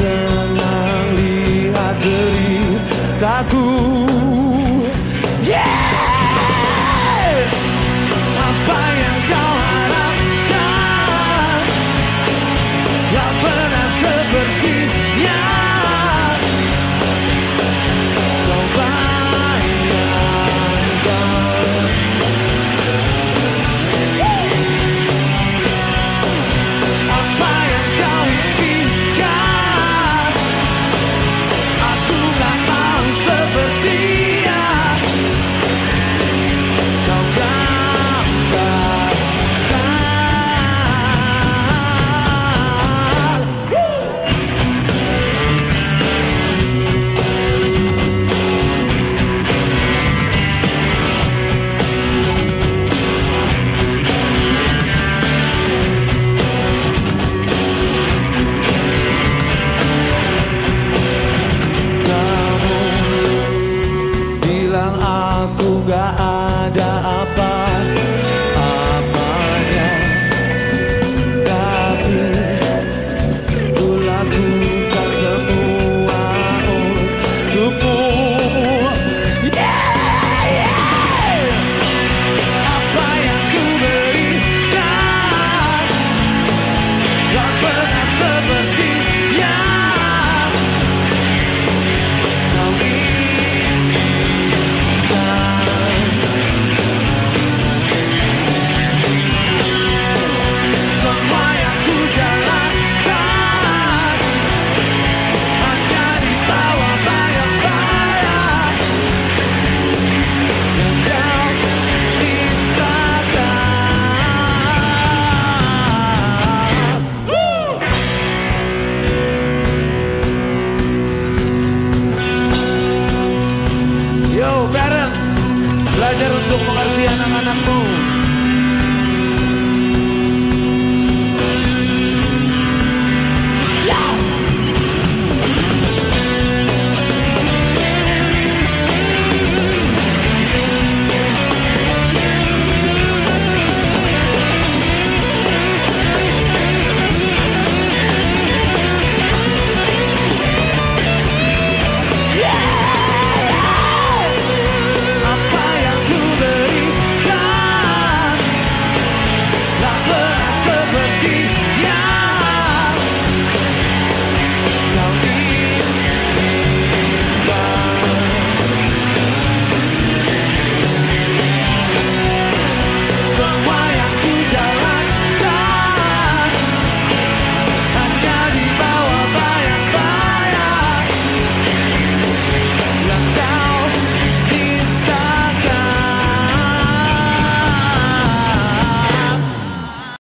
senang lihat deritaku Yeah! Apa yang kau harapkan? Gak o.